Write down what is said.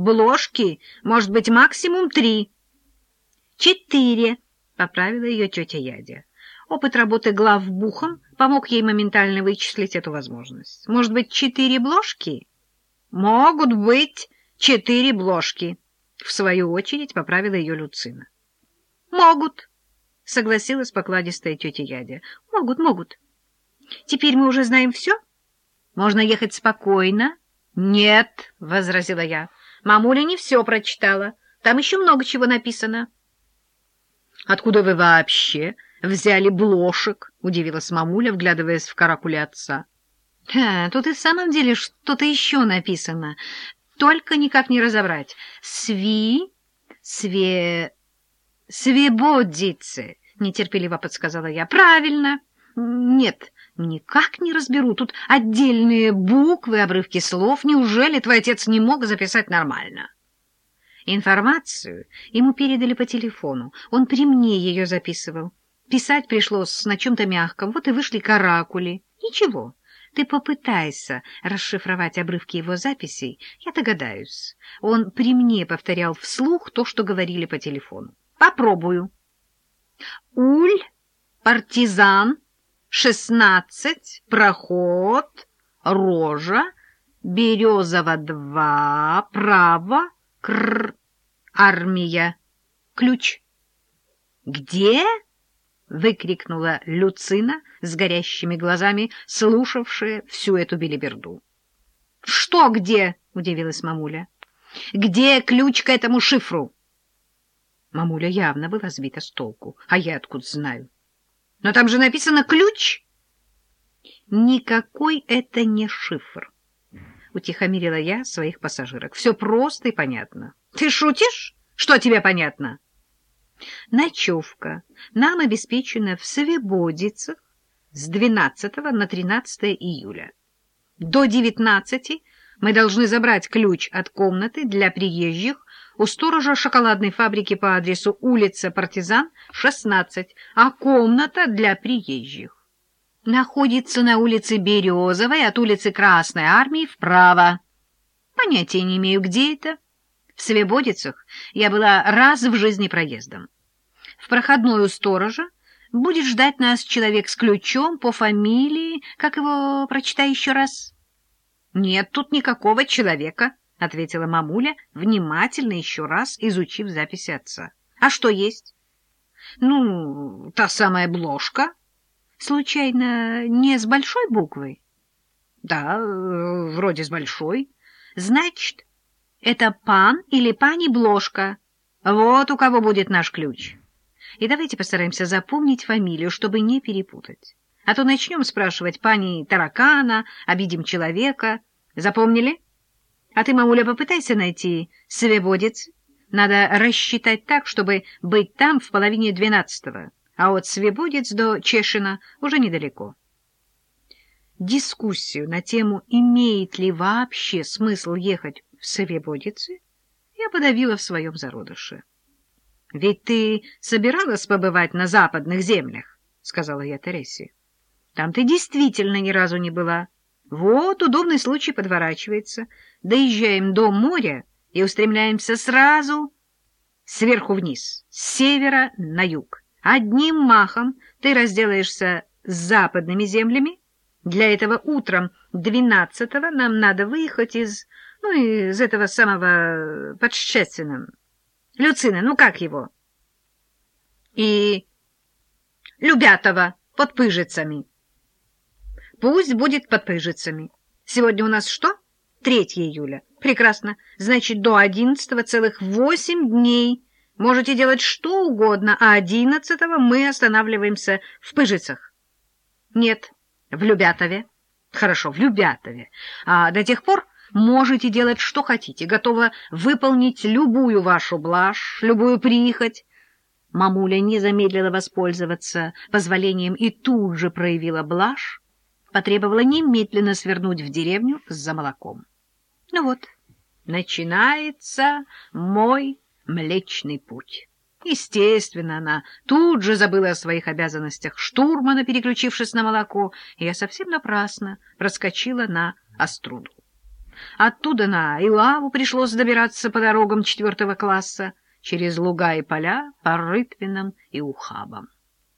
Бложки, может быть, максимум три. Четыре, поправила ее тетя Ядя. Опыт работы главбухом помог ей моментально вычислить эту возможность. Может быть, четыре бложки? Могут быть четыре бложки. В свою очередь поправила ее Люцина. Могут, согласилась покладистая тетя Ядя. Могут, могут. Теперь мы уже знаем все? Можно ехать спокойно? Нет, возразила я. Мамуля не все прочитала. Там еще много чего написано. Откуда вы вообще взяли блошек? Удивилась мамуля, вглядываясь в каракули отца. Тут и в самом деле что-то еще написано. Только никак не разобрать. Сви... Све... Свебодицы, нетерпеливо подсказала я. Правильно. Нет, никак не разберу. Тут отдельные буквы, обрывки слов. Неужели твой отец не мог записать нормально? Информацию ему передали по телефону. Он при мне ее записывал. Писать пришлось на чем-то мягком. Вот и вышли каракули. Ничего. Ты попытайся расшифровать обрывки его записей, я догадаюсь. Он при мне повторял вслух то, что говорили по телефону. Попробую. Уль, партизан, шестнадцать, проход, рожа, Березово-2, право, кр, армия, ключ. Где? выкрикнула Люцина с горящими глазами, слушавшая всю эту белиберду. — Что где? — удивилась мамуля. — Где ключ к этому шифру? Мамуля явно была сбита с толку. А я откуда знаю? — Но там же написано «ключ». — Никакой это не шифр, — утихомирила я своих пассажирок. — Все просто и понятно. — Ты шутишь? Что тебе понятно? — Ночевка нам обеспечена в Свободицах с 12 на 13 июля. До 19 мы должны забрать ключ от комнаты для приезжих у сторожа шоколадной фабрики по адресу улица Партизан, 16, а комната для приезжих находится на улице Березовой от улицы Красной Армии вправо. Понятия не имею, где это. В Свободицах я была раз в жизни проездом. В проходной у сторожа будет ждать нас человек с ключом по фамилии... Как его прочитай еще раз? — Нет тут никакого человека, — ответила мамуля, внимательно еще раз изучив записи отца. — А что есть? — Ну, та самая бложка. — Случайно не с большой буквой? — Да, вроде с большой. — Значит... Это пан или пани Бложка. Вот у кого будет наш ключ. И давайте постараемся запомнить фамилию, чтобы не перепутать. А то начнем спрашивать пани таракана, обидим человека. Запомнили? А ты, мамуля, попытайся найти свободец. Надо рассчитать так, чтобы быть там в половине двенадцатого, а от свободец до Чешина уже недалеко. Дискуссию на тему, имеет ли вообще смысл ехать в Свободице, я подавила в своем зародыше. — Ведь ты собиралась побывать на западных землях, — сказала я Тересе. — Там ты действительно ни разу не была. Вот удобный случай подворачивается. Доезжаем до моря и устремляемся сразу сверху вниз, с севера на юг. Одним махом ты разделаешься с западными землями. Для этого утром двенадцатого нам надо выехать из ну, из этого самого под Щециным. Люцина, ну как его? И Любятова под Пыжицами. Пусть будет под Пыжицами. Сегодня у нас что? 3 июля. Прекрасно. Значит, до 11 целых 8 дней. Можете делать что угодно, а 11 мы останавливаемся в Пыжицах. Нет, в Любятове. Хорошо, в Любятове. А до тех пор Можете делать, что хотите, готова выполнить любую вашу блажь, любую прихоть. Мамуля не замедлила воспользоваться позволением и тут же проявила блажь, потребовала немедленно свернуть в деревню за молоком. Ну вот, начинается мой млечный путь. Естественно, она тут же забыла о своих обязанностях штурмана, переключившись на молоко, и я совсем напрасно проскочила на оструду. Оттуда на Илаву пришлось добираться по дорогам четвертого класса, через луга и поля, по рытвинам и ухабам.